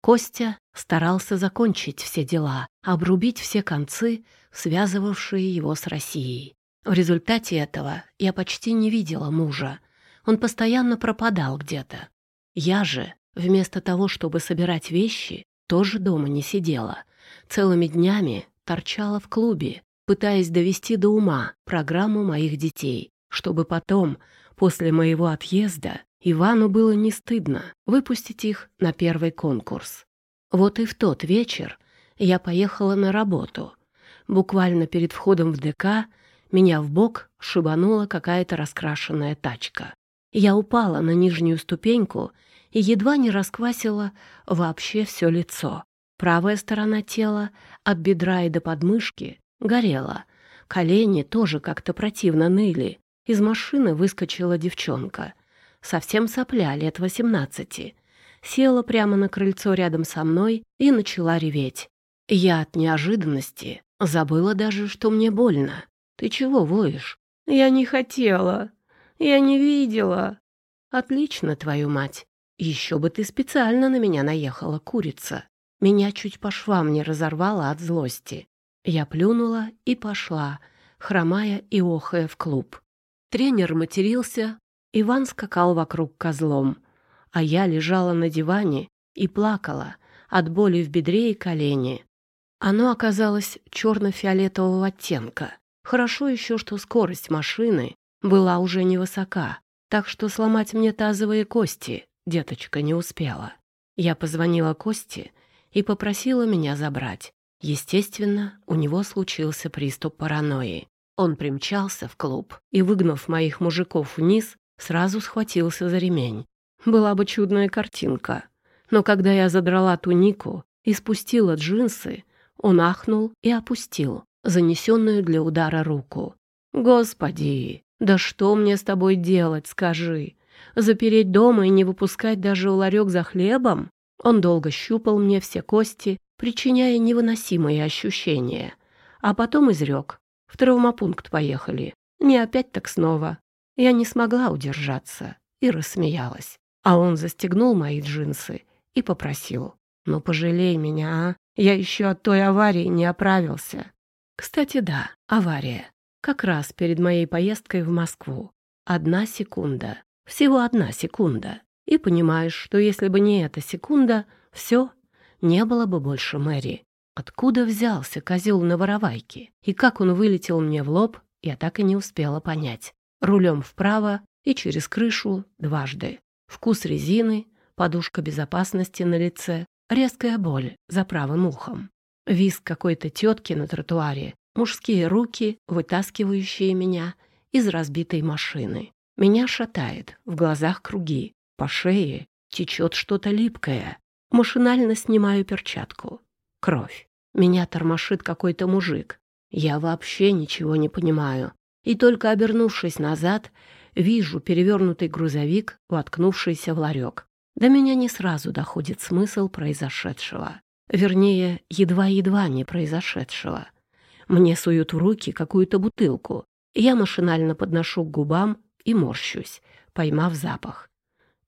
Костя старался закончить все дела, обрубить все концы, связывавшие его с Россией. В результате этого я почти не видела мужа. Он постоянно пропадал где-то. Я же, вместо того, чтобы собирать вещи, тоже дома не сидела. Целыми днями торчала в клубе, пытаясь довести до ума программу моих детей, чтобы потом, после моего отъезда, Ивану было не стыдно выпустить их на первый конкурс. Вот и в тот вечер я поехала на работу. Буквально перед входом в ДК меня в бок шибанула какая-то раскрашенная тачка. Я упала на нижнюю ступеньку и едва не расквасила вообще все лицо. Правая сторона тела, от бедра и до подмышки, горела. Колени тоже как-то противно ныли. Из машины выскочила девчонка совсем сопля лет восемнадцати, села прямо на крыльцо рядом со мной и начала реветь. Я от неожиданности забыла даже, что мне больно. «Ты чего воешь?» «Я не хотела. Я не видела». «Отлично, твою мать. Еще бы ты специально на меня наехала, курица. Меня чуть по швам не разорвало от злости. Я плюнула и пошла, хромая и охая в клуб. Тренер матерился, Иван скакал вокруг козлом, а я лежала на диване и плакала от боли в бедре и колене. Оно оказалось черно-фиолетового оттенка. Хорошо еще, что скорость машины была уже невысока, так что сломать мне тазовые кости деточка не успела. Я позвонила Косте и попросила меня забрать. Естественно, у него случился приступ паранойи. Он примчался в клуб и, выгнав моих мужиков вниз, сразу схватился за ремень. Была бы чудная картинка. Но когда я задрала тунику и спустила джинсы, он ахнул и опустил занесенную для удара руку. «Господи, да что мне с тобой делать, скажи? Запереть дома и не выпускать даже ларек за хлебом?» Он долго щупал мне все кости, причиняя невыносимые ощущения. А потом изрек. В травмопункт поехали. Не опять так снова. Я не смогла удержаться и рассмеялась. А он застегнул мои джинсы и попросил. «Ну, пожалей меня, а? Я еще от той аварии не оправился». Кстати, да, авария. Как раз перед моей поездкой в Москву. Одна секунда. Всего одна секунда. И понимаешь, что если бы не эта секунда, все, не было бы больше Мэри. Откуда взялся козел на воровайке? И как он вылетел мне в лоб, я так и не успела понять рулем вправо и через крышу дважды. Вкус резины, подушка безопасности на лице, резкая боль за правым ухом. Виск какой-то тетки на тротуаре, мужские руки, вытаскивающие меня из разбитой машины. Меня шатает, в глазах круги, по шее течет что-то липкое. Машинально снимаю перчатку. Кровь. Меня тормошит какой-то мужик. Я вообще ничего не понимаю и только обернувшись назад, вижу перевернутый грузовик, воткнувшийся в ларек. До меня не сразу доходит смысл произошедшего. Вернее, едва-едва не произошедшего. Мне суют в руки какую-то бутылку. Я машинально подношу к губам и морщусь, поймав запах.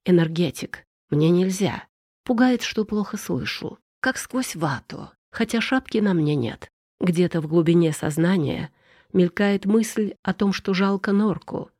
Энергетик. Мне нельзя. Пугает, что плохо слышу. Как сквозь вату. Хотя шапки на мне нет. Где-то в глубине сознания — мелькает мысль о том, что жалко норку.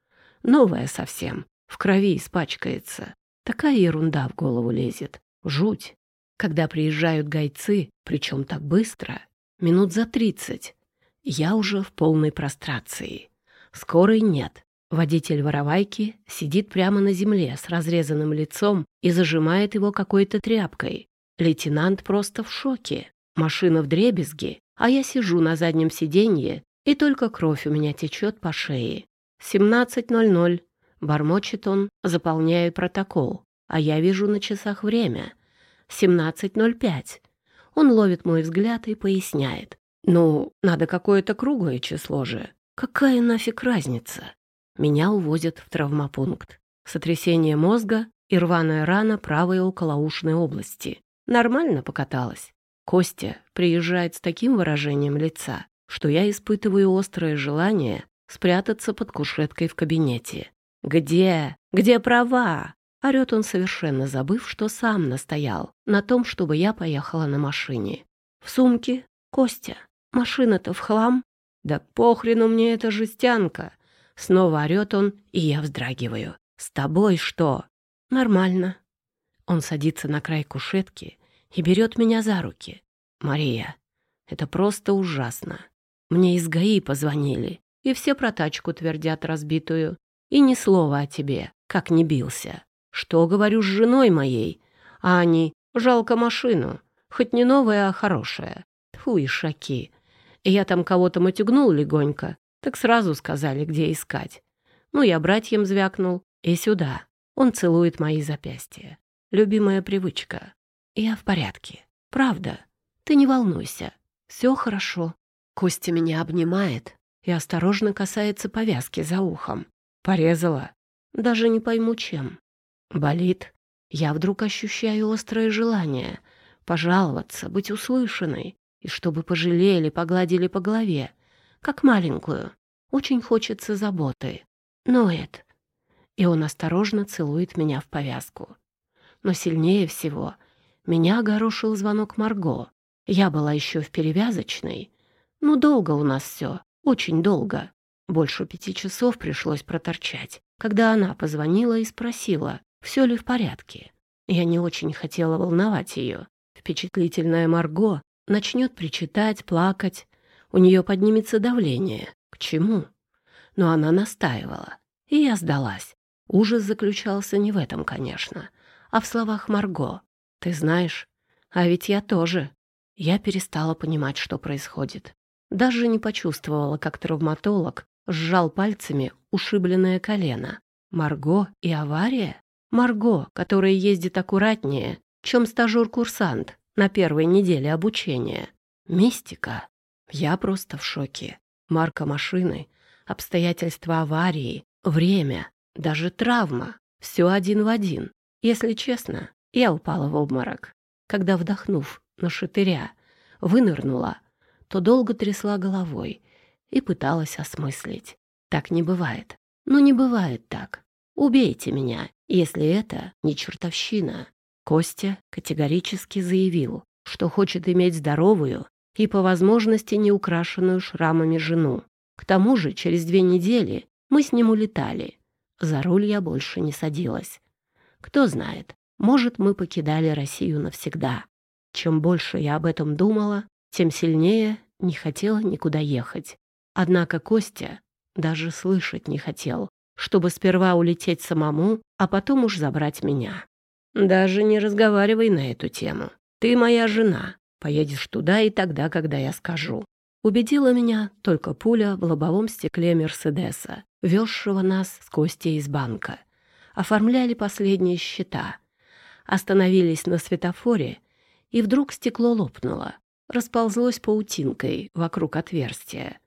Новая совсем, в крови испачкается. Такая ерунда в голову лезет. Жуть. Когда приезжают гайцы, причем так быстро, минут за тридцать, я уже в полной прострации. Скорой нет. Водитель воровайки сидит прямо на земле с разрезанным лицом и зажимает его какой-то тряпкой. Лейтенант просто в шоке. Машина в дребезге, а я сижу на заднем сиденье и только кровь у меня течет по шее. «Семнадцать ноль ноль», — бормочет он, заполняя протокол, а я вижу на часах время. «Семнадцать ноль пять». Он ловит мой взгляд и поясняет. «Ну, надо какое-то круглое число же. Какая нафиг разница?» Меня увозят в травмопункт. Сотрясение мозга и рваная рана правой околоушной области. Нормально покаталась. Костя приезжает с таким выражением лица, что я испытываю острое желание спрятаться под кушеткой в кабинете. «Где? Где права?» Орет он совершенно забыв, что сам настоял на том, чтобы я поехала на машине. В сумке Костя. Машина-то в хлам. Да похрену мне эта жестянка. Снова орет он, и я вздрагиваю. С тобой что? Нормально. Он садится на край кушетки и берет меня за руки. Мария, это просто ужасно. Мне из ГАИ позвонили, и все про тачку твердят разбитую. И ни слова о тебе, как не бился. Что говорю с женой моей? А они, жалко машину. Хоть не новая, а хорошая. Тьфу и шаки. Я там кого-то матюгнул легонько, так сразу сказали, где искать. Ну, я братьям звякнул. И сюда. Он целует мои запястья. Любимая привычка. Я в порядке. Правда. Ты не волнуйся. Все хорошо. Костя меня обнимает и осторожно касается повязки за ухом. Порезала. Даже не пойму, чем. Болит. Я вдруг ощущаю острое желание пожаловаться, быть услышанной, и чтобы пожалели, погладили по голове, как маленькую. Очень хочется заботы. Ноет. И он осторожно целует меня в повязку. Но сильнее всего меня огорошил звонок Марго. Я была еще в перевязочной. Ну, долго у нас все, очень долго. Больше пяти часов пришлось проторчать, когда она позвонила и спросила, все ли в порядке. Я не очень хотела волновать ее. Впечатлительная Марго начнет причитать, плакать. У нее поднимется давление. К чему? Но она настаивала. И я сдалась. Ужас заключался не в этом, конечно, а в словах Марго. «Ты знаешь, а ведь я тоже». Я перестала понимать, что происходит. Даже не почувствовала, как травматолог сжал пальцами ушибленное колено. Марго и авария? Марго, которая ездит аккуратнее, чем стажер-курсант на первой неделе обучения. Мистика. Я просто в шоке. Марка машины, обстоятельства аварии, время, даже травма. Все один в один. Если честно, я упала в обморок. Когда, вдохнув на шатыря, вынырнула, то долго трясла головой и пыталась осмыслить. Так не бывает. Ну, не бывает так. Убейте меня, если это не чертовщина. Костя категорически заявил, что хочет иметь здоровую и по возможности не украшенную шрамами жену. К тому же через две недели мы с ним улетали. За руль я больше не садилась. Кто знает, может, мы покидали Россию навсегда. Чем больше я об этом думала, тем сильнее не хотела никуда ехать. Однако Костя даже слышать не хотел, чтобы сперва улететь самому, а потом уж забрать меня. Даже не разговаривай на эту тему. Ты моя жена. Поедешь туда и тогда, когда я скажу. Убедила меня только пуля в лобовом стекле Мерседеса, везшего нас с Костей из банка. Оформляли последние счета. Остановились на светофоре, и вдруг стекло лопнуло. Расползлось паутинкой вокруг отверстия.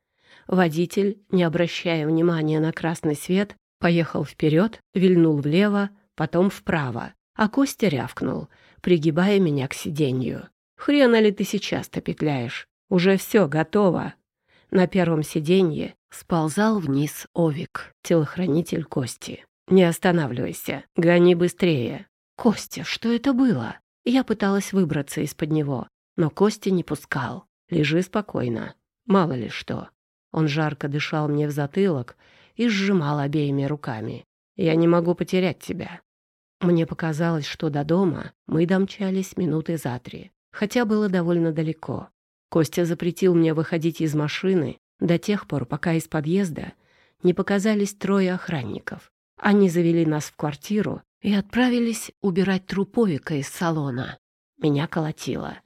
Водитель, не обращая внимания на красный свет, поехал вперед, вильнул влево, потом вправо, а Костя рявкнул, пригибая меня к сиденью. «Хрена ли ты сейчас-то петляешь? Уже все готово!» На первом сиденье сползал вниз Овик, телохранитель Кости. «Не останавливайся, гони быстрее!» «Костя, что это было?» Я пыталась выбраться из-под него, но Костя не пускал. «Лежи спокойно, мало ли что». Он жарко дышал мне в затылок и сжимал обеими руками. «Я не могу потерять тебя». Мне показалось, что до дома мы домчались минуты за три, хотя было довольно далеко. Костя запретил мне выходить из машины до тех пор, пока из подъезда не показались трое охранников. Они завели нас в квартиру и отправились убирать труповика из салона. Меня колотило.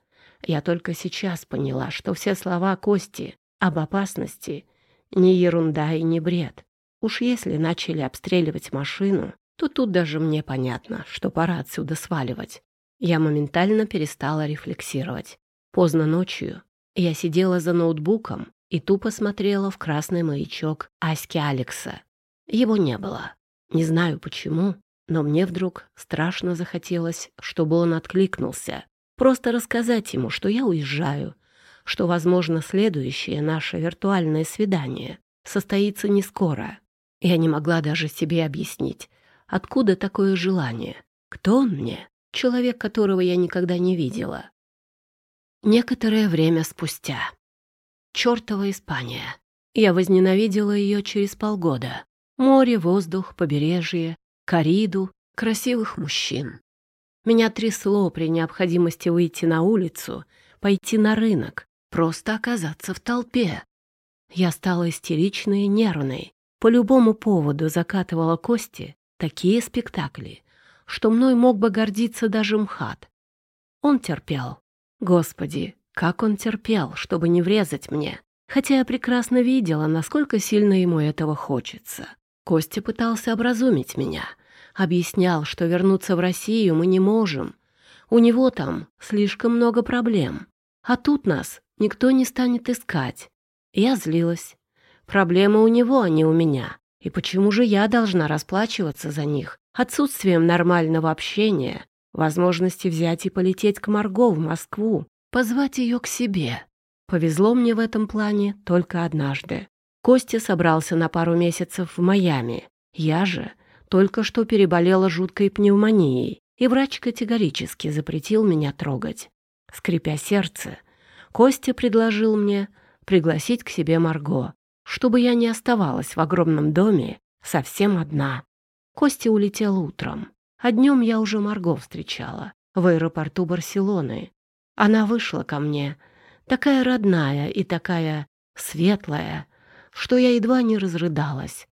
Я только сейчас поняла, что все слова Кости об опасности не ерунда и не бред. Уж если начали обстреливать машину, то тут даже мне понятно, что пора отсюда сваливать. Я моментально перестала рефлексировать. Поздно ночью я сидела за ноутбуком и тупо смотрела в красный маячок Аськи Алекса. Его не было. Не знаю почему, но мне вдруг страшно захотелось, чтобы он откликнулся. Просто рассказать ему, что я уезжаю, что, возможно, следующее наше виртуальное свидание состоится не скоро. Я не могла даже себе объяснить, откуда такое желание. Кто он мне? Человек, которого я никогда не видела. Некоторое время спустя. Чёртова Испания. Я возненавидела ее через полгода. Море, воздух, побережье, кориду, красивых мужчин. Меня трясло при необходимости выйти на улицу, пойти на рынок, просто оказаться в толпе. Я стала истеричной и нервной. По любому поводу закатывала кости такие спектакли, что мной мог бы гордиться даже МХАТ. Он терпел. Господи, как он терпел, чтобы не врезать мне, хотя я прекрасно видела, насколько сильно ему этого хочется. Костя пытался образумить меня, объяснял, что вернуться в Россию мы не можем. У него там слишком много проблем. А тут нас никто не станет искать. Я злилась. Проблемы у него, а не у меня. И почему же я должна расплачиваться за них отсутствием нормального общения, возможности взять и полететь к Марго в Москву, позвать ее к себе? Повезло мне в этом плане только однажды. Костя собрался на пару месяцев в Майами. Я же только что переболела жуткой пневмонией, и врач категорически запретил меня трогать. Скрипя сердце, Костя предложил мне пригласить к себе Марго, чтобы я не оставалась в огромном доме совсем одна. Костя улетел утром, а днем я уже Марго встречала в аэропорту Барселоны. Она вышла ко мне, такая родная и такая светлая, что я едва не разрыдалась.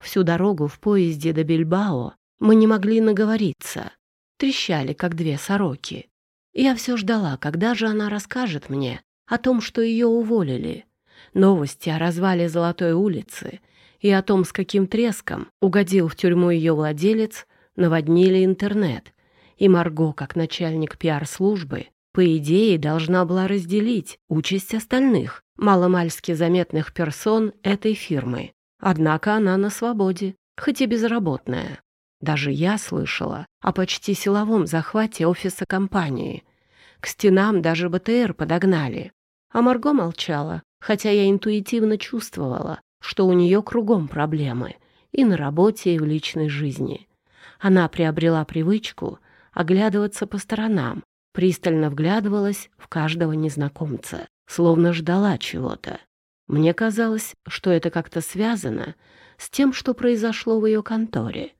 Всю дорогу в поезде до Бильбао мы не могли наговориться, трещали, как две сороки. Я все ждала, когда же она расскажет мне о том, что ее уволили. Новости о развале Золотой улицы и о том, с каким треском угодил в тюрьму ее владелец, наводнили интернет. И Марго, как начальник пиар-службы, по идее, должна была разделить участь остальных, маломальски заметных персон этой фирмы. Однако она на свободе, хоть и безработная. Даже я слышала о почти силовом захвате офиса компании. К стенам даже БТР подогнали. А Марго молчала, хотя я интуитивно чувствовала, что у нее кругом проблемы и на работе, и в личной жизни. Она приобрела привычку оглядываться по сторонам, пристально вглядывалась в каждого незнакомца, словно ждала чего-то. Мне казалось, что это как-то связано с тем, что произошло в ее конторе.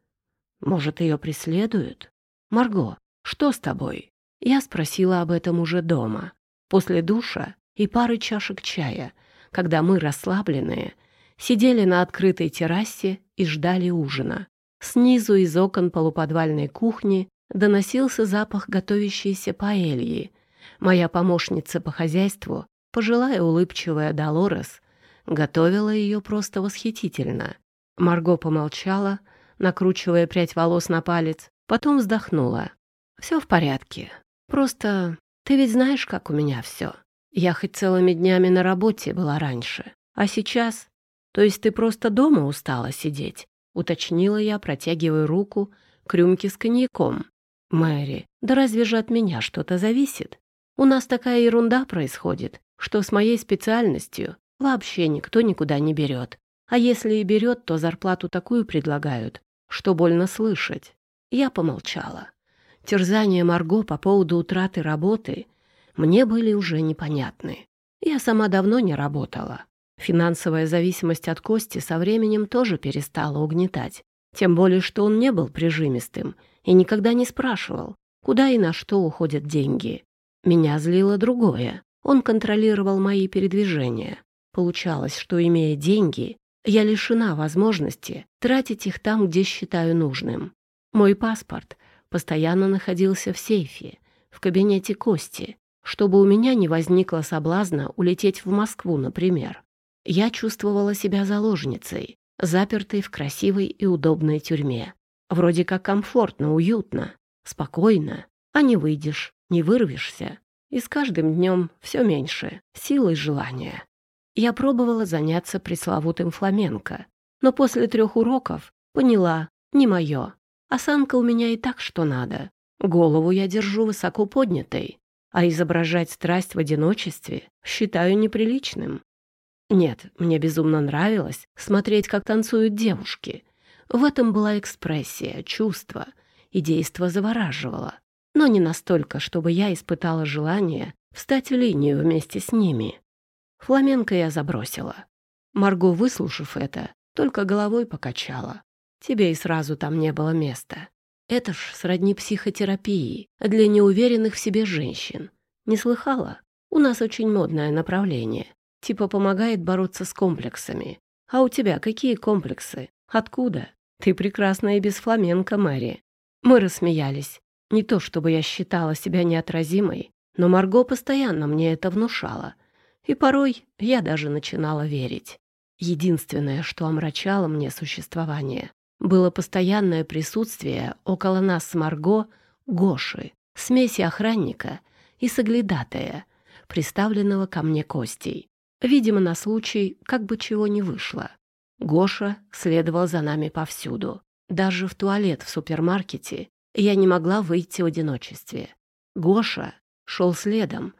Может, ее преследуют? «Марго, что с тобой?» Я спросила об этом уже дома, после душа и пары чашек чая, когда мы, расслабленные, сидели на открытой террасе и ждали ужина. Снизу из окон полуподвальной кухни доносился запах готовящейся паэльи. Моя помощница по хозяйству, пожилая улыбчивая Долорес, готовила ее просто восхитительно. Марго помолчала, накручивая прядь волос на палец, потом вздохнула. «Все в порядке. Просто ты ведь знаешь, как у меня все. Я хоть целыми днями на работе была раньше, а сейчас... То есть ты просто дома устала сидеть?» — уточнила я, протягивая руку к рюмке с коньяком. «Мэри, да разве же от меня что-то зависит? У нас такая ерунда происходит, что с моей специальностью вообще никто никуда не берет. А если и берет, то зарплату такую предлагают, что больно слышать. Я помолчала. Терзания Марго по поводу утраты работы мне были уже непонятны. Я сама давно не работала. Финансовая зависимость от Кости со временем тоже перестала угнетать. Тем более, что он не был прижимистым и никогда не спрашивал, куда и на что уходят деньги. Меня злило другое. Он контролировал мои передвижения. Получалось, что, имея деньги, я лишена возможности тратить их там, где считаю нужным. Мой паспорт постоянно находился в сейфе, в кабинете Кости, чтобы у меня не возникло соблазна улететь в Москву, например. Я чувствовала себя заложницей, запертой в красивой и удобной тюрьме. Вроде как комфортно, уютно, спокойно, а не выйдешь, не вырвешься. И с каждым днем все меньше силы и желания. Я пробовала заняться пресловутым фламенко, но после трех уроков поняла, не мое. Осанка у меня и так что надо. Голову я держу высоко поднятой, а изображать страсть в одиночестве считаю неприличным. Нет, мне безумно нравилось смотреть, как танцуют девушки. В этом была экспрессия, чувство и действо завораживало. Но не настолько, чтобы я испытала желание встать в линию вместе с ними. Фламенко я забросила. Марго, выслушав это, только головой покачала. Тебе и сразу там не было места. Это ж сродни психотерапии для неуверенных в себе женщин. Не слыхала? У нас очень модное направление. Типа помогает бороться с комплексами. А у тебя какие комплексы? Откуда? Ты прекрасна и без фламенко, Мэри. Мы рассмеялись. Не то чтобы я считала себя неотразимой, но Марго постоянно мне это внушала. И порой я даже начинала верить. Единственное, что омрачало мне существование, было постоянное присутствие около нас с Марго Гоши, смеси охранника и соглядатая, приставленного ко мне Костей. Видимо, на случай, как бы чего не вышло. Гоша следовал за нами повсюду. Даже в туалет в супермаркете я не могла выйти в одиночестве. Гоша шел следом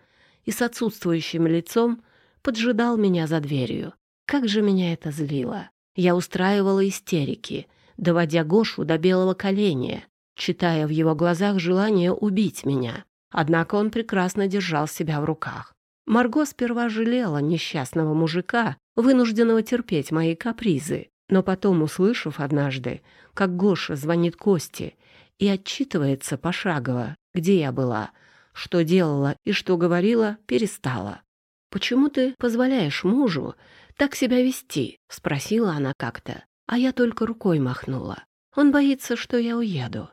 и с отсутствующим лицом поджидал меня за дверью. Как же меня это злило. Я устраивала истерики, доводя Гошу до белого коленя, читая в его глазах желание убить меня. Однако он прекрасно держал себя в руках. Марго сперва жалела несчастного мужика, вынужденного терпеть мои капризы, но потом, услышав однажды, как Гоша звонит Косте и отчитывается пошагово, где я была, что делала и что говорила, перестала. «Почему ты позволяешь мужу так себя вести?» — спросила она как-то. А я только рукой махнула. Он боится, что я уеду.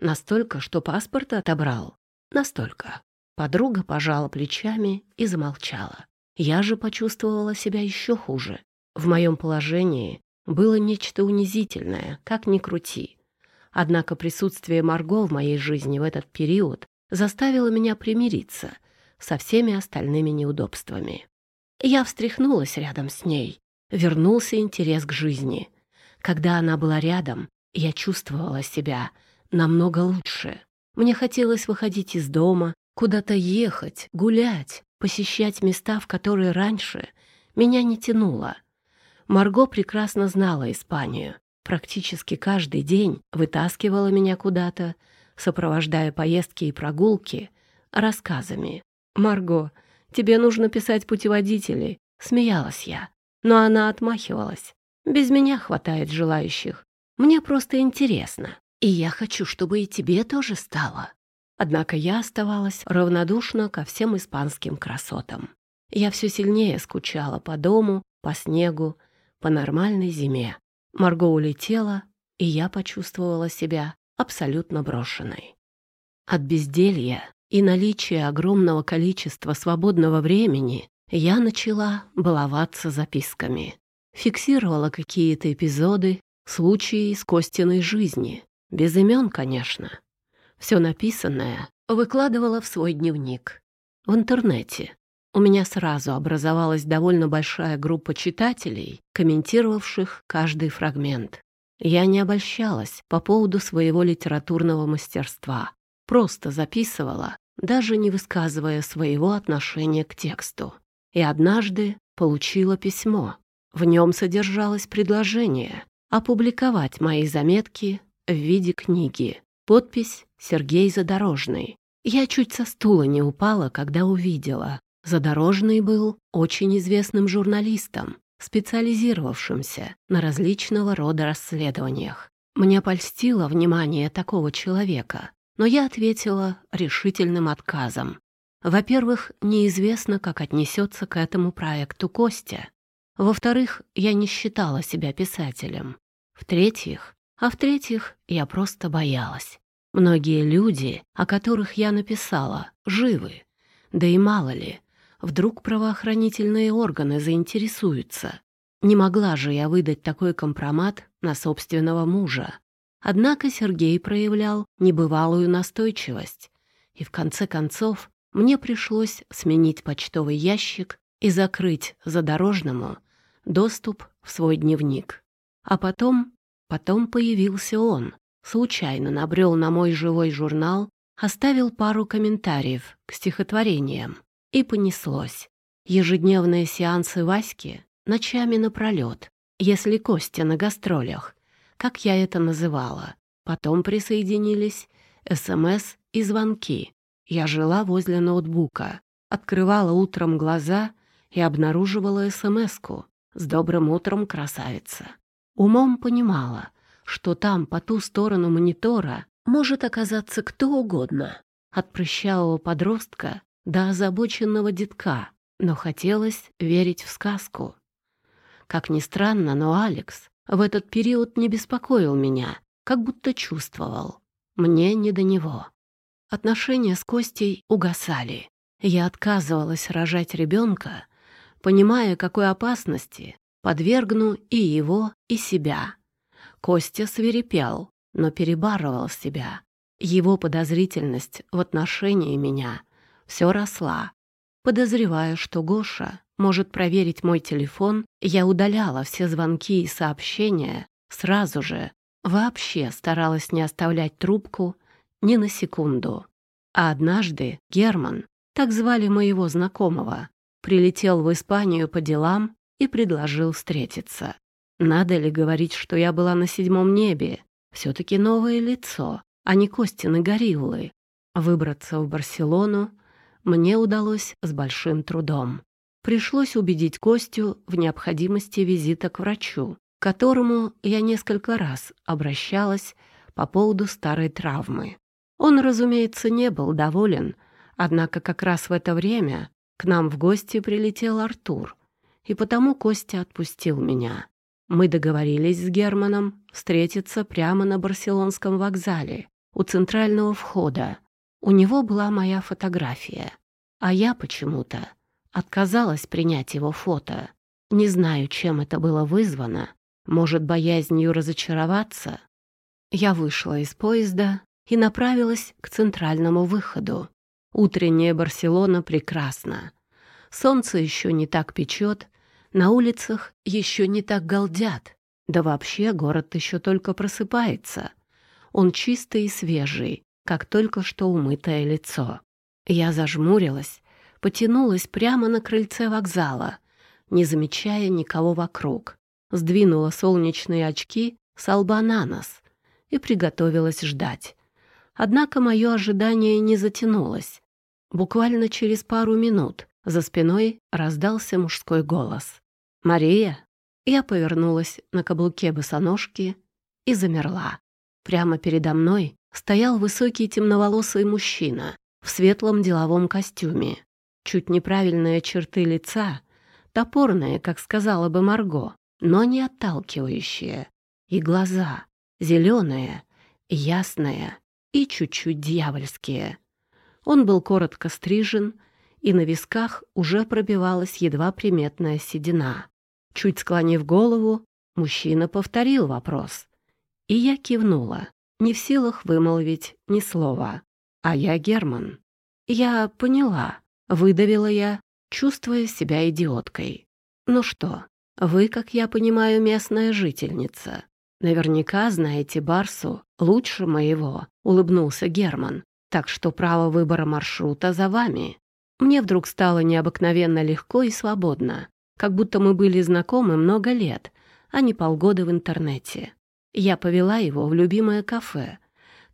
Настолько, что паспорт отобрал. Настолько. Подруга пожала плечами и замолчала. Я же почувствовала себя еще хуже. В моем положении было нечто унизительное, как ни крути. Однако присутствие Марго в моей жизни в этот период заставило меня примириться со всеми остальными неудобствами. Я встряхнулась рядом с ней. Вернулся интерес к жизни. Когда она была рядом, я чувствовала себя намного лучше. Мне хотелось выходить из дома, куда-то ехать, гулять, посещать места, в которые раньше меня не тянуло. Марго прекрасно знала Испанию. Практически каждый день вытаскивала меня куда-то, сопровождая поездки и прогулки рассказами. «Марго, Тебе нужно писать путеводители», — смеялась я. Но она отмахивалась. «Без меня хватает желающих. Мне просто интересно. И я хочу, чтобы и тебе тоже стало». Однако я оставалась равнодушна ко всем испанским красотам. Я все сильнее скучала по дому, по снегу, по нормальной зиме. Марго улетела, и я почувствовала себя абсолютно брошенной. От безделья и наличие огромного количества свободного времени я начала баловаться записками. Фиксировала какие-то эпизоды, случаи из Костиной жизни. Без имен, конечно. Все написанное выкладывала в свой дневник. В интернете. У меня сразу образовалась довольно большая группа читателей, комментировавших каждый фрагмент. Я не обольщалась по поводу своего литературного мастерства просто записывала, даже не высказывая своего отношения к тексту. И однажды получила письмо. В нем содержалось предложение опубликовать мои заметки в виде книги. Подпись «Сергей Задорожный». Я чуть со стула не упала, когда увидела. Задорожный был очень известным журналистом, специализировавшимся на различного рода расследованиях. Мне польстило внимание такого человека, но я ответила решительным отказом. Во-первых, неизвестно, как отнесется к этому проекту Костя. Во-вторых, я не считала себя писателем. В-третьих, а в-третьих, я просто боялась. Многие люди, о которых я написала, живы. Да и мало ли, вдруг правоохранительные органы заинтересуются. Не могла же я выдать такой компромат на собственного мужа. Однако Сергей проявлял небывалую настойчивость, и в конце концов мне пришлось сменить почтовый ящик и закрыть задорожному доступ в свой дневник. А потом, потом появился он, случайно набрел на мой живой журнал, оставил пару комментариев к стихотворениям, и понеслось. Ежедневные сеансы Васьки ночами напролет, если Костя на гастролях, как я это называла. Потом присоединились СМС и звонки. Я жила возле ноутбука, открывала утром глаза и обнаруживала СМСку с «Добрым утром, красавица». Умом понимала, что там, по ту сторону монитора, может оказаться кто угодно, от прыщавого подростка до озабоченного детка, но хотелось верить в сказку. Как ни странно, но Алекс в этот период не беспокоил меня, как будто чувствовал. Мне не до него. Отношения с Костей угасали. Я отказывалась рожать ребенка, понимая, какой опасности подвергну и его, и себя. Костя свирепел, но перебарывал себя. Его подозрительность в отношении меня все росла. Подозревая, что Гоша может проверить мой телефон, я удаляла все звонки и сообщения сразу же. Вообще старалась не оставлять трубку ни на секунду. А однажды Герман, так звали моего знакомого, прилетел в Испанию по делам и предложил встретиться. Надо ли говорить, что я была на седьмом небе? Все-таки новое лицо, а не Костины гориллы. Выбраться в Барселону мне удалось с большим трудом. Пришлось убедить Костю в необходимости визита к врачу, к которому я несколько раз обращалась по поводу старой травмы. Он, разумеется, не был доволен, однако как раз в это время к нам в гости прилетел Артур, и потому Костя отпустил меня. Мы договорились с Германом встретиться прямо на Барселонском вокзале, у центрального входа. У него была моя фотография, а я почему-то отказалась принять его фото. Не знаю, чем это было вызвано, может, боязнью разочароваться. Я вышла из поезда и направилась к центральному выходу. Утренняя Барселона прекрасна. Солнце еще не так печет, на улицах еще не так галдят. Да вообще город еще только просыпается. Он чистый и свежий, как только что умытое лицо. Я зажмурилась, потянулась прямо на крыльце вокзала, не замечая никого вокруг. Сдвинула солнечные очки с лба на нос и приготовилась ждать. Однако мое ожидание не затянулось. Буквально через пару минут за спиной раздался мужской голос. «Мария?» Я повернулась на каблуке босоножки и замерла. Прямо передо мной стоял высокий темноволосый мужчина в светлом деловом костюме. Чуть неправильные черты лица, топорные, как сказала бы Марго, но не отталкивающие. И глаза зеленые, ясные и чуть-чуть дьявольские. Он был коротко стрижен, и на висках уже пробивалась едва приметная седина. Чуть склонив голову, мужчина повторил вопрос. И я кивнула, не в силах вымолвить ни слова. А я Герман. Я поняла, выдавила я, чувствуя себя идиоткой. Ну что, вы, как я понимаю, местная жительница. Наверняка знаете Барсу лучше моего, улыбнулся Герман. Так что право выбора маршрута за вами. Мне вдруг стало необыкновенно легко и свободно, как будто мы были знакомы много лет, а не полгода в интернете. Я повела его в любимое кафе.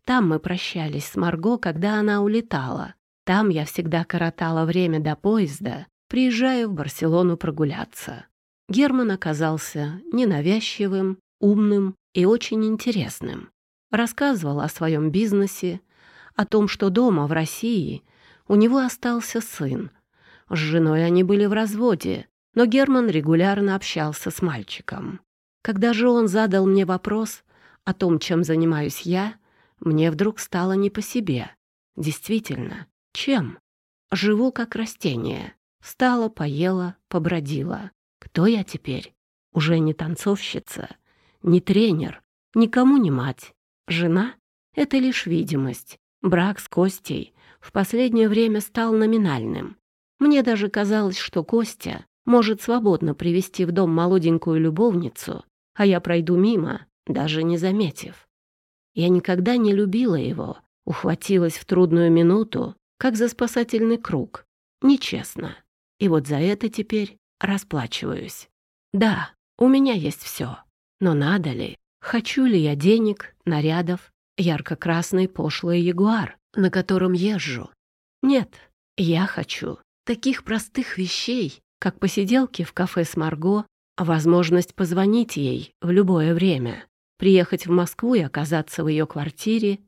Там мы прощались с Марго, когда она улетала. Там я всегда коротала время до поезда, приезжая в Барселону прогуляться. Герман оказался ненавязчивым, умным и очень интересным. Рассказывал о своем бизнесе, о том, что дома в России у него остался сын. С женой они были в разводе, но Герман регулярно общался с мальчиком. Когда же он задал мне вопрос о том, чем занимаюсь я, мне вдруг стало не по себе. Действительно, чем? Живу как растение. Встала, поела, побродила. Кто я теперь? Уже не танцовщица, не тренер, никому не мать. Жена — это лишь видимость. Брак с Костей в последнее время стал номинальным. Мне даже казалось, что Костя может свободно привести в дом молоденькую любовницу, а я пройду мимо, даже не заметив. Я никогда не любила его, ухватилась в трудную минуту, как за спасательный круг. Нечестно. И вот за это теперь расплачиваюсь. Да, у меня есть все. Но надо ли? Хочу ли я денег, нарядов, ярко-красный пошлый ягуар, на котором езжу. Нет, я хочу таких простых вещей, как посиделки в кафе с Марго, возможность позвонить ей в любое время, приехать в Москву и оказаться в ее квартире,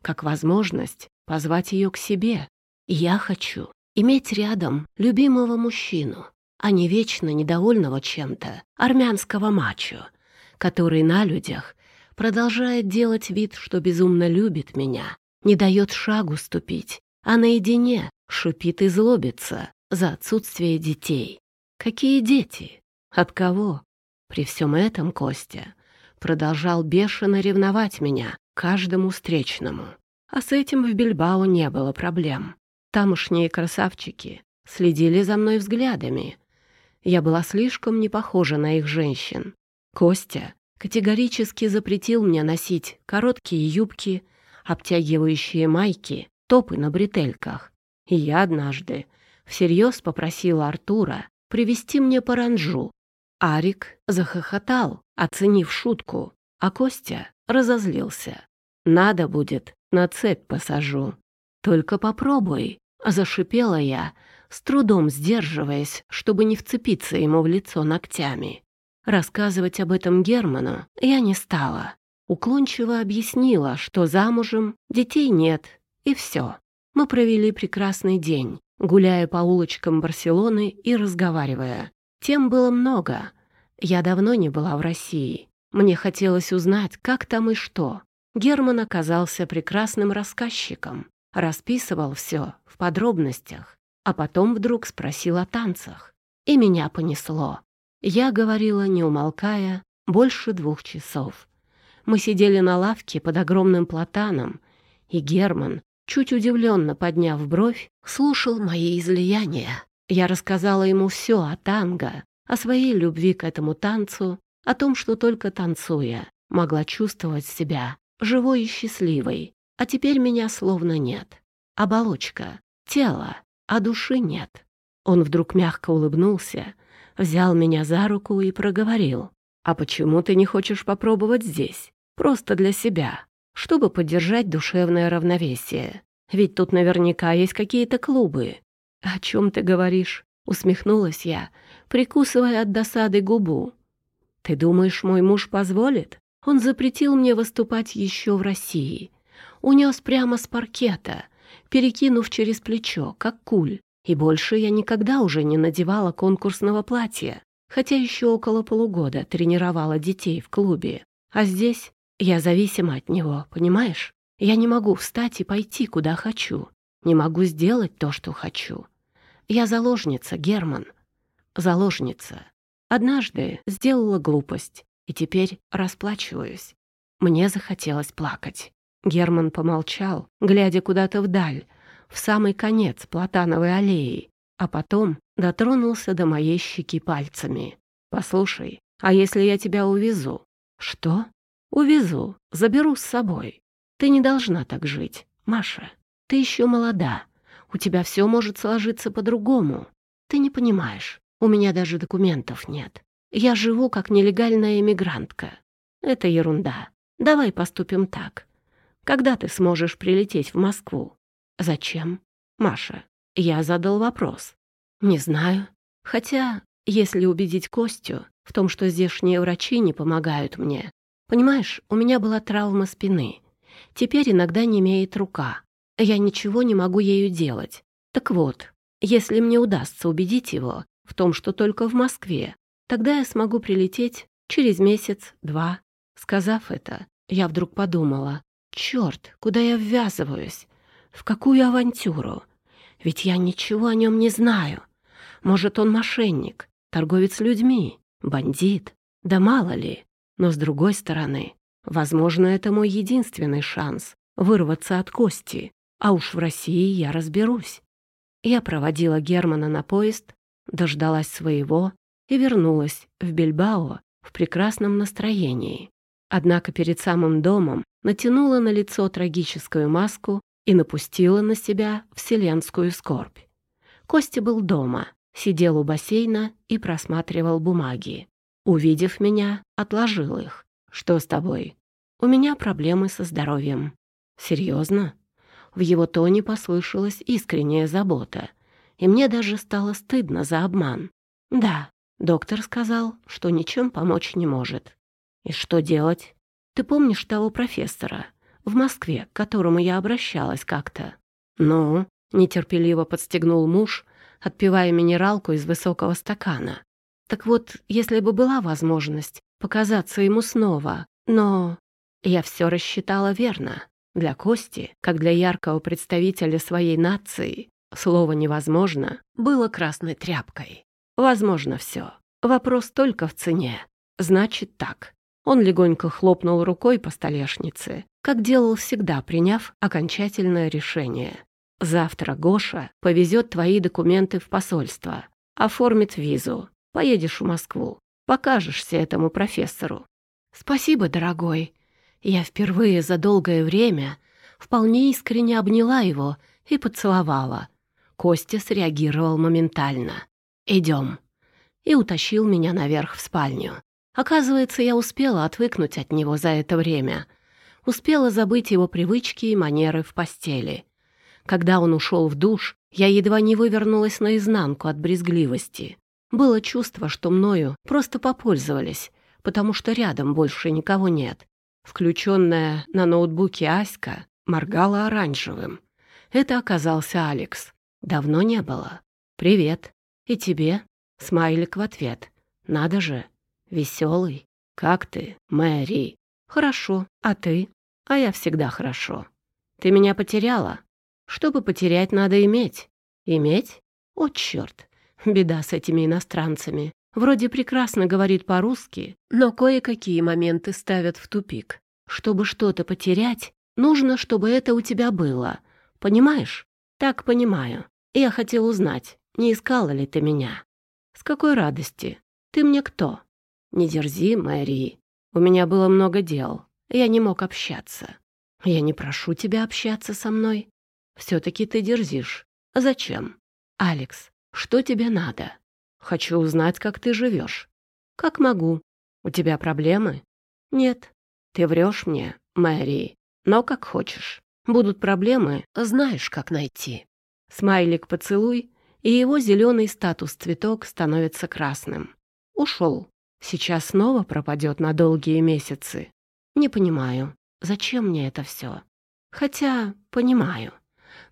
как возможность позвать ее к себе. Я хочу иметь рядом любимого мужчину, а не вечно недовольного чем-то армянского мачо, который на людях продолжает делать вид, что безумно любит меня, не дает шагу ступить, а наедине шипит и злобится за отсутствие детей. Какие дети? От кого? При всем этом Костя продолжал бешено ревновать меня каждому встречному. А с этим в Бильбао не было проблем. Тамошние красавчики следили за мной взглядами, я была слишком не похожа на их женщин. Костя категорически запретил мне носить короткие юбки, обтягивающие майки, топы на бретельках. И я однажды всерьез попросила Артура привезти мне паранджу. Арик захохотал, оценив шутку, а Костя разозлился. «Надо будет, на цепь посажу. Только попробуй», — зашипела я, с трудом сдерживаясь, чтобы не вцепиться ему в лицо ногтями. Рассказывать об этом Герману я не стала. Уклончиво объяснила, что замужем, детей нет, и все. Мы провели прекрасный день, гуляя по улочкам Барселоны и разговаривая. Тем было много. Я давно не была в России. Мне хотелось узнать, как там и что. Герман оказался прекрасным рассказчиком. Расписывал все в подробностях а потом вдруг спросил о танцах. И меня понесло. Я говорила, не умолкая, больше двух часов. Мы сидели на лавке под огромным платаном, и Герман, чуть удивленно подняв бровь, слушал мои излияния. Я рассказала ему все о танго, о своей любви к этому танцу, о том, что только танцуя, могла чувствовать себя живой и счастливой, а теперь меня словно нет. Оболочка, тело, а души нет. Он вдруг мягко улыбнулся, взял меня за руку и проговорил. «А почему ты не хочешь попробовать здесь? Просто для себя, чтобы поддержать душевное равновесие. Ведь тут наверняка есть какие-то клубы». «О чем ты говоришь?» — усмехнулась я, прикусывая от досады губу. «Ты думаешь, мой муж позволит? Он запретил мне выступать еще в России. Унес прямо с паркета, перекинув через плечо, как куль. И больше я никогда уже не надевала конкурсного платья, хотя еще около полугода тренировала детей в клубе. А здесь я зависима от него, понимаешь? Я не могу встать и пойти, куда хочу. Не могу сделать то, что хочу. Я заложница, Герман. Заложница. Однажды сделала глупость, и теперь расплачиваюсь. Мне захотелось плакать. Герман помолчал, глядя куда-то вдаль, в самый конец Платановой аллеи, а потом дотронулся до моей щеки пальцами. «Послушай, а если я тебя увезу?» «Что?» «Увезу, заберу с собой. Ты не должна так жить, Маша. Ты еще молода. У тебя все может сложиться по-другому. Ты не понимаешь, у меня даже документов нет. Я живу как нелегальная эмигрантка. Это ерунда. Давай поступим так. Когда ты сможешь прилететь в Москву? Зачем? Маша, я задал вопрос. Не знаю. Хотя, если убедить Костю в том, что здешние врачи не помогают мне. Понимаешь, у меня была травма спины. Теперь иногда не имеет рука. Я ничего не могу ею делать. Так вот, если мне удастся убедить его в том, что только в Москве, тогда я смогу прилететь через месяц-два. Сказав это, я вдруг подумала, Черт, куда я ввязываюсь? В какую авантюру? Ведь я ничего о нем не знаю. Может, он мошенник, торговец людьми, бандит, да мало ли. Но с другой стороны, возможно, это мой единственный шанс вырваться от кости, а уж в России я разберусь. Я проводила Германа на поезд, дождалась своего и вернулась в Бильбао в прекрасном настроении. Однако перед самым домом натянула на лицо трагическую маску и напустила на себя вселенскую скорбь. Костя был дома, сидел у бассейна и просматривал бумаги. Увидев меня, отложил их. «Что с тобой?» у меня проблемы со здоровьем». «Серьезно?» В его тоне послышалась искренняя забота, и мне даже стало стыдно за обман. «Да, доктор сказал, что ничем помочь не может». «И что делать?» «Ты помнишь того профессора в Москве, к которому я обращалась как-то?» «Ну?» — нетерпеливо подстегнул муж, отпивая минералку из высокого стакана. «Так вот, если бы была возможность показаться ему снова, но я все рассчитала верно. Для Кости, как для яркого представителя своей нации, слово «невозможно» было красной тряпкой. Возможно все. Вопрос только в цене. Значит так. Он легонько хлопнул рукой по столешнице, как делал всегда, приняв окончательное решение. «Завтра Гоша повезет твои документы в посольство, оформит визу, поедешь в Москву, покажешься этому профессору». «Спасибо, дорогой», я впервые за долгое время вполне искренне обняла его и поцеловала. Костя среагировал моментально. «Идем». И утащил меня наверх в спальню. Оказывается, я успела отвыкнуть от него за это время. Успела забыть его привычки и манеры в постели. Когда он ушел в душ, я едва не вывернулась наизнанку от брезгливости. Было чувство, что мною просто попользовались, потому что рядом больше никого нет. Включенная на ноутбуке Аська моргала оранжевым. Это оказался Алекс. Давно не было. «Привет. И тебе?» Смайлик в ответ. «Надо же. Веселый. Как ты, Мэри?» «Хорошо. А ты?» «А я всегда хорошо. Ты меня потеряла?» «Чтобы потерять, надо иметь». «Иметь? О, черт! Беда с этими иностранцами. Вроде прекрасно говорит по-русски, но кое-какие моменты ставят в тупик. Чтобы что-то потерять, нужно, чтобы это у тебя было. Понимаешь? Так понимаю. Я хотел узнать, не искала ли ты меня. С какой радости? Ты мне кто? Не дерзи, Мэри. У меня было много дел. Я не мог общаться. Я не прошу тебя общаться со мной. Все-таки ты дерзишь. Зачем? Алекс, что тебе надо? Хочу узнать, как ты живешь. Как могу. У тебя проблемы? Нет. Ты врешь мне, Мэри. Но как хочешь. Будут проблемы, знаешь, как найти. Смайлик поцелуй, и его зеленый статус-цветок становится красным. Ушел. Сейчас снова пропадет на долгие месяцы. Не понимаю, зачем мне это все? Хотя, понимаю.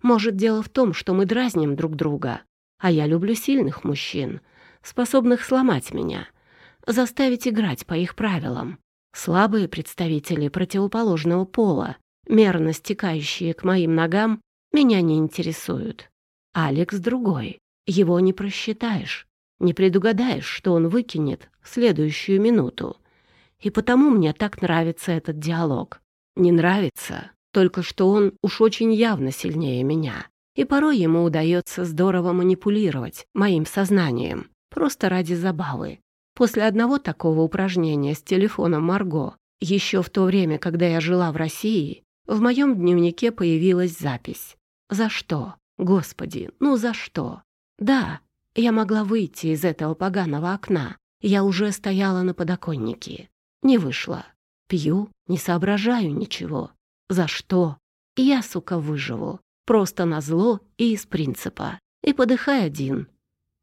Может, дело в том, что мы дразним друг друга, а я люблю сильных мужчин, способных сломать меня, заставить играть по их правилам. Слабые представители противоположного пола, мерно стекающие к моим ногам, меня не интересуют. Алекс другой. Его не просчитаешь, не предугадаешь, что он выкинет в следующую минуту. И потому мне так нравится этот диалог. Не нравится, только что он уж очень явно сильнее меня. И порой ему удается здорово манипулировать моим сознанием. Просто ради забавы. После одного такого упражнения с телефоном Марго, еще в то время, когда я жила в России, в моем дневнике появилась запись. За что? Господи, ну за что? Да, я могла выйти из этого поганого окна. Я уже стояла на подоконнике. Не вышла. Пью, не соображаю ничего. За что? Я, сука, выживу. Просто на зло и из принципа. И подыхай один.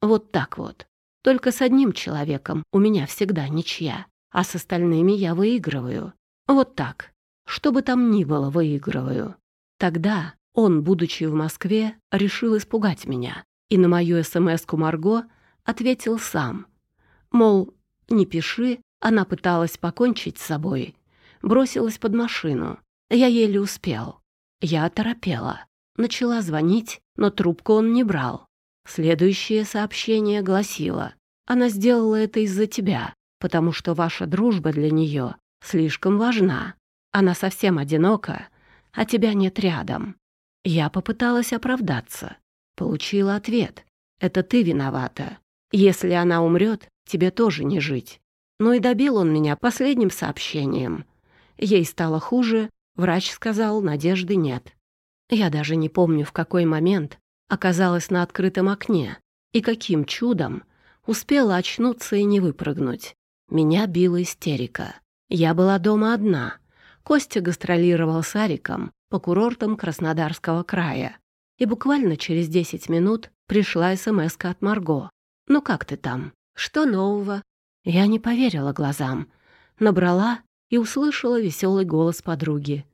Вот так вот. Только с одним человеком у меня всегда ничья, а с остальными я выигрываю. Вот так. Что бы там ни было, выигрываю. Тогда он, будучи в Москве, решил испугать меня. И на мою СМС-ку Марго ответил сам. Мол, не пиши, она пыталась покончить с собой. Бросилась под машину. Я еле успел. Я оторопела. Начала звонить, но трубку он не брал. Следующее сообщение гласило «Она сделала это из-за тебя, потому что ваша дружба для нее слишком важна. Она совсем одинока, а тебя нет рядом». Я попыталась оправдаться. Получила ответ «Это ты виновата. Если она умрет, тебе тоже не жить». Ну и добил он меня последним сообщением. Ей стало хуже, врач сказал, надежды нет. Я даже не помню, в какой момент оказалась на открытом окне и каким чудом успела очнуться и не выпрыгнуть. Меня била истерика. Я была дома одна. Костя гастролировал с Ариком по курортам Краснодарского края. И буквально через 10 минут пришла смс от Марго. «Ну как ты там? Что нового?» Я не поверила глазам. Набрала и услышала веселый голос подруги.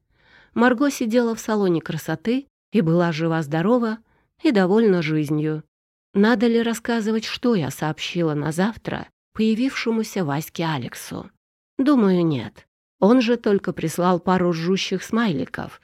Марго сидела в салоне красоты и была жива-здорова и довольна жизнью. Надо ли рассказывать, что я сообщила на завтра появившемуся Ваське Алексу? Думаю, нет. Он же только прислал пару ржущих смайликов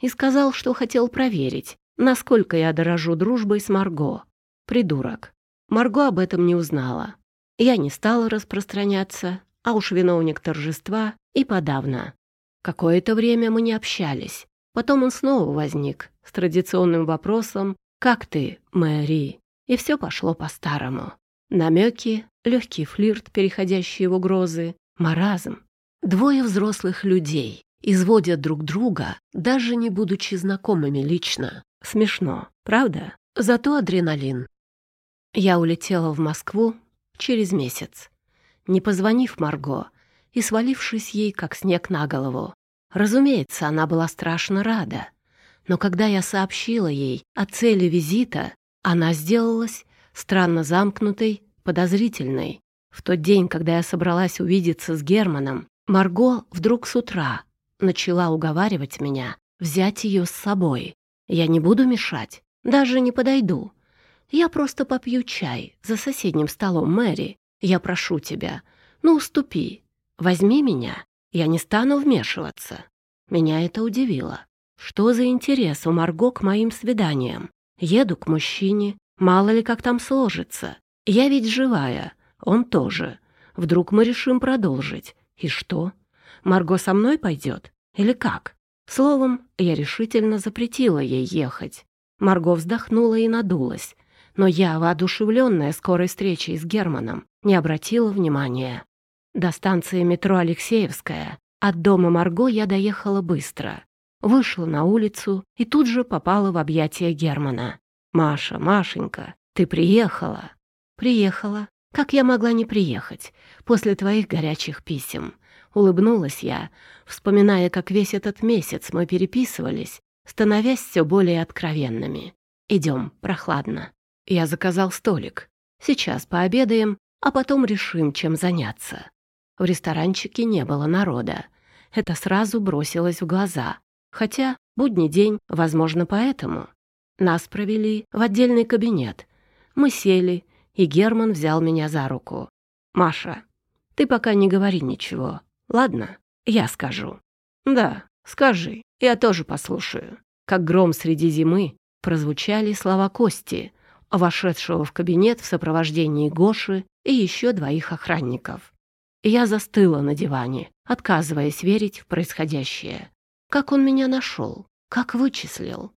и сказал, что хотел проверить, насколько я дорожу дружбой с Марго. Придурок. Марго об этом не узнала. Я не стала распространяться, а уж виновник торжества и подавно. Какое-то время мы не общались. Потом он снова возник с традиционным вопросом «Как ты, Мэри?» И все пошло по-старому. Намеки, легкий флирт, переходящий в угрозы, маразм. Двое взрослых людей изводят друг друга, даже не будучи знакомыми лично. Смешно, правда? Зато адреналин. Я улетела в Москву через месяц, не позвонив Марго и свалившись ей, как снег на голову. Разумеется, она была страшно рада. Но когда я сообщила ей о цели визита, она сделалась странно замкнутой, подозрительной. В тот день, когда я собралась увидеться с Германом, Марго вдруг с утра начала уговаривать меня взять ее с собой. Я не буду мешать, даже не подойду. Я просто попью чай за соседним столом, Мэри. Я прошу тебя, ну уступи. Возьми меня, я не стану вмешиваться. Меня это удивило. Что за интерес у Марго к моим свиданиям? Еду к мужчине, мало ли как там сложится. Я ведь живая, он тоже. Вдруг мы решим продолжить. И что? Марго со мной пойдет? Или как? Словом, я решительно запретила ей ехать. Марго вздохнула и надулась, но я, воодушевленная скорой встречей с Германом, не обратила внимания. До станции метро Алексеевская от дома Марго я доехала быстро. Вышла на улицу и тут же попала в объятия Германа. «Маша, Машенька, ты приехала?» «Приехала. Как я могла не приехать после твоих горячих писем?» Улыбнулась я, вспоминая, как весь этот месяц мы переписывались, становясь все более откровенными. «Идем, прохладно. Я заказал столик. Сейчас пообедаем, а потом решим, чем заняться». В ресторанчике не было народа. Это сразу бросилось в глаза. Хотя будний день, возможно, поэтому. Нас провели в отдельный кабинет. Мы сели, и Герман взял меня за руку. «Маша, ты пока не говори ничего. Ладно, я скажу. Да, скажи, я тоже послушаю. Как гром среди зимы прозвучали слова Кости, вошедшего в кабинет в сопровождении Гоши и еще двоих охранников. Я застыла на диване, отказываясь верить в происходящее. Как он меня нашел? Как вычислил?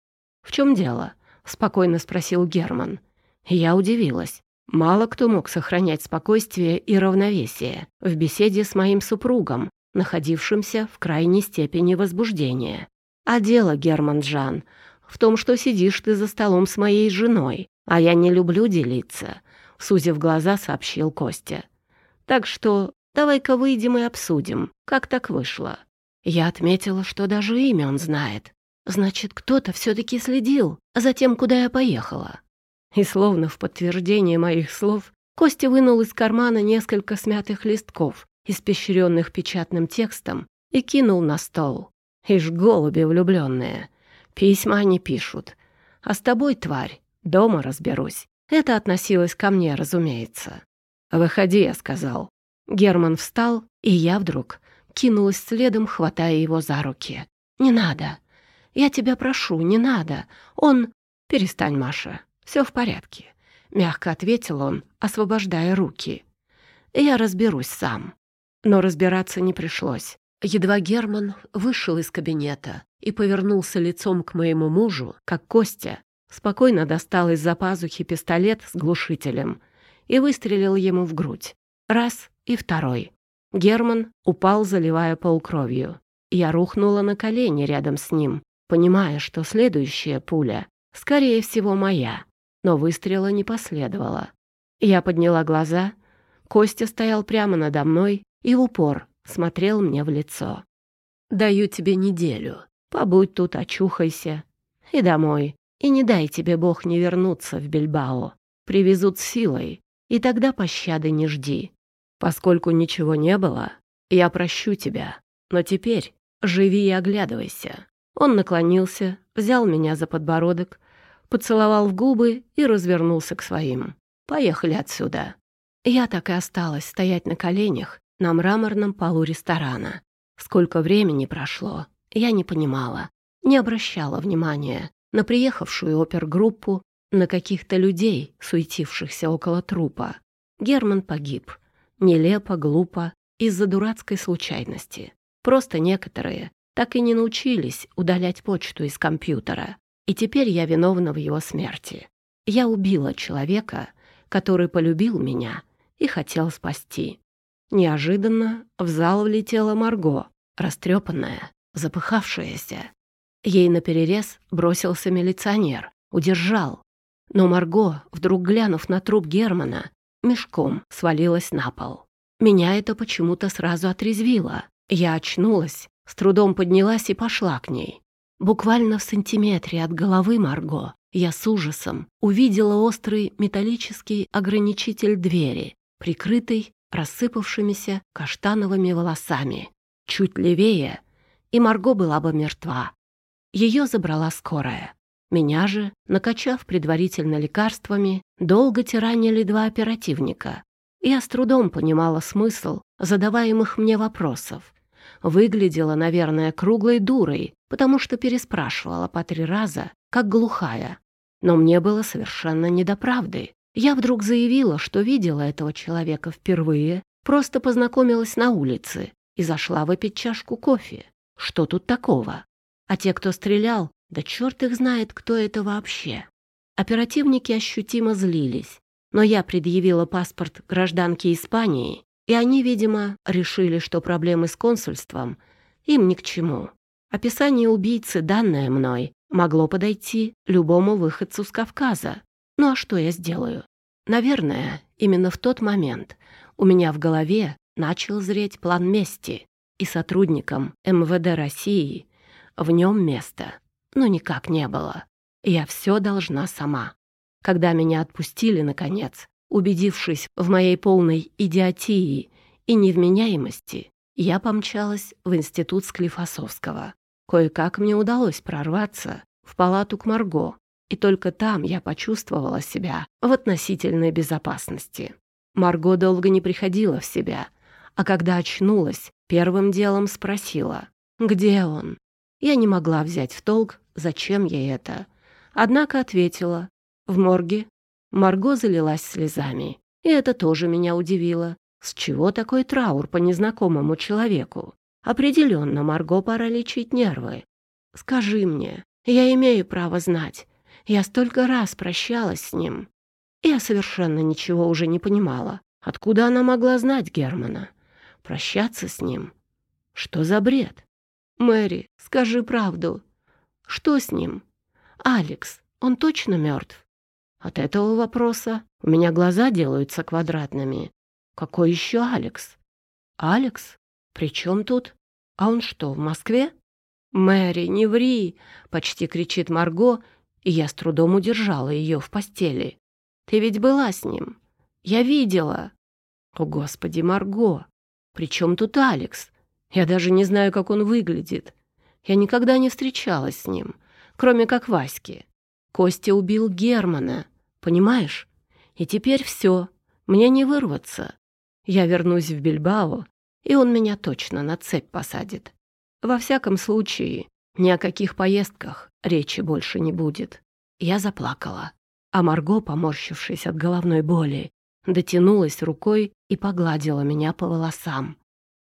В чем дело? Спокойно спросил Герман. Я удивилась. Мало кто мог сохранять спокойствие и равновесие в беседе с моим супругом, находившимся в крайней степени возбуждения. А дело, Герман Джан, в том, что сидишь ты за столом с моей женой, а я не люблю делиться, сузив глаза, сообщил Костя. Так что давай-ка выйдем и обсудим, как так вышло. Я отметила, что даже имя он знает. Значит, кто-то все-таки следил за тем, куда я поехала. И словно в подтверждение моих слов, Костя вынул из кармана несколько смятых листков, испещренных печатным текстом, и кинул на стол. Ишь, голуби влюбленные. Письма они пишут. А с тобой, тварь, дома разберусь. Это относилось ко мне, разумеется. «Выходи», — я сказал. Герман встал, и я вдруг кинулась следом, хватая его за руки. «Не надо. Я тебя прошу, не надо. Он...» «Перестань, Маша. «Все в порядке», — мягко ответил он, освобождая руки. «Я разберусь сам». Но разбираться не пришлось. Едва Герман вышел из кабинета и повернулся лицом к моему мужу, как Костя спокойно достал из-за пазухи пистолет с глушителем и выстрелил ему в грудь. Раз и второй. Герман упал, заливая полкровью. Я рухнула на колени рядом с ним, понимая, что следующая пуля, скорее всего, моя но выстрела не последовало. Я подняла глаза. Костя стоял прямо надо мной и в упор смотрел мне в лицо. Даю тебе неделю. Побудь тут, очухайся. И домой. И не дай тебе Бог не вернуться в Бильбао. Привезут силой, и тогда пощады не жди. Поскольку ничего не было, я прощу тебя. Но теперь живи и оглядывайся. Он наклонился, взял меня за подбородок, поцеловал в губы и развернулся к своим. «Поехали отсюда». Я так и осталась стоять на коленях на мраморном полу ресторана. Сколько времени прошло, я не понимала, не обращала внимания на приехавшую опергруппу, на каких-то людей, суетившихся около трупа. Герман погиб. Нелепо, глупо, из-за дурацкой случайности. Просто некоторые так и не научились удалять почту из компьютера. И теперь я виновна в его смерти. Я убила человека, который полюбил меня и хотел спасти. Неожиданно в зал влетела Марго, растрепанная, запыхавшаяся. Ей наперерез бросился милиционер, удержал. Но Марго, вдруг глянув на труп Германа, мешком свалилась на пол. Меня это почему-то сразу отрезвило. Я очнулась, с трудом поднялась и пошла к ней. Буквально в сантиметре от головы Марго я с ужасом увидела острый металлический ограничитель двери, прикрытый рассыпавшимися каштановыми волосами. Чуть левее, и Марго была бы мертва. Ее забрала скорая. Меня же, накачав предварительно лекарствами, долго тиранили два оперативника. Я с трудом понимала смысл задаваемых мне вопросов. Выглядела, наверное, круглой дурой, потому что переспрашивала по три раза, как глухая. Но мне было совершенно не до правды. Я вдруг заявила, что видела этого человека впервые, просто познакомилась на улице и зашла выпить чашку кофе. Что тут такого? А те, кто стрелял, да черт их знает, кто это вообще. Оперативники ощутимо злились, но я предъявила паспорт гражданки Испании, и они, видимо, решили, что проблемы с консульством им ни к чему. Описание убийцы, данное мной, могло подойти любому выходцу с Кавказа. Ну а что я сделаю? Наверное, именно в тот момент у меня в голове начал зреть план мести, и сотрудникам МВД России в нем место но никак не было. Я все должна сама. Когда меня отпустили, наконец, убедившись в моей полной идиотии и невменяемости, я помчалась в институт Склифосовского. Кое-как мне удалось прорваться в палату к Марго, и только там я почувствовала себя в относительной безопасности. Марго долго не приходила в себя, а когда очнулась, первым делом спросила, где он. Я не могла взять в толк, зачем ей это. Однако ответила. В морге. Марго залилась слезами. И это тоже меня удивило. С чего такой траур по незнакомому человеку? Определенно, Марго пора лечить нервы. Скажи мне, я имею право знать. Я столько раз прощалась с ним. Я совершенно ничего уже не понимала. Откуда она могла знать Германа? Прощаться с ним? Что за бред? Мэри, скажи правду. Что с ним? Алекс, он точно мертв? От этого вопроса у меня глаза делаются квадратными. Какой еще Алекс? Алекс? При чем тут? А он что, в Москве? Мэри, не ври! Почти кричит Марго, и я с трудом удержала ее в постели. Ты ведь была с ним. Я видела. О, Господи, Марго! При чем тут Алекс? Я даже не знаю, как он выглядит. Я никогда не встречалась с ним, кроме как Васьки. Костя убил Германа, понимаешь? И теперь все, мне не вырваться. Я вернусь в Бильбао, и он меня точно на цепь посадит. Во всяком случае, ни о каких поездках речи больше не будет. Я заплакала, а Марго, поморщившись от головной боли, дотянулась рукой и погладила меня по волосам.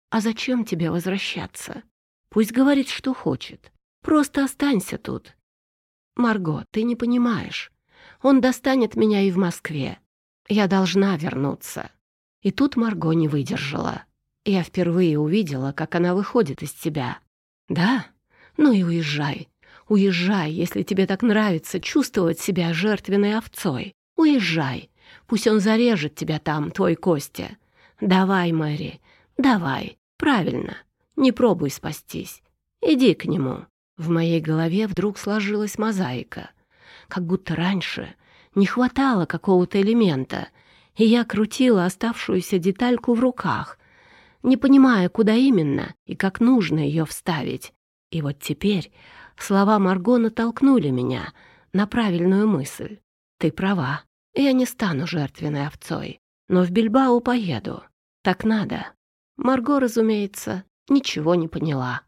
«А зачем тебе возвращаться? Пусть говорит, что хочет. Просто останься тут. Марго, ты не понимаешь. Он достанет меня и в Москве. Я должна вернуться. И тут Марго не выдержала. Я впервые увидела, как она выходит из тебя. Да? Ну и уезжай. Уезжай, если тебе так нравится чувствовать себя жертвенной овцой. Уезжай. Пусть он зарежет тебя там, твой Костя. Давай, Мэри, давай. Правильно. Не пробуй спастись. Иди к нему». В моей голове вдруг сложилась мозаика. Как будто раньше не хватало какого-то элемента, и я крутила оставшуюся детальку в руках, не понимая, куда именно и как нужно ее вставить. И вот теперь слова Марго натолкнули меня на правильную мысль. «Ты права, я не стану жертвенной овцой, но в Бильбао поеду. Так надо». Марго, разумеется, ничего не поняла.